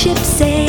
ship sail.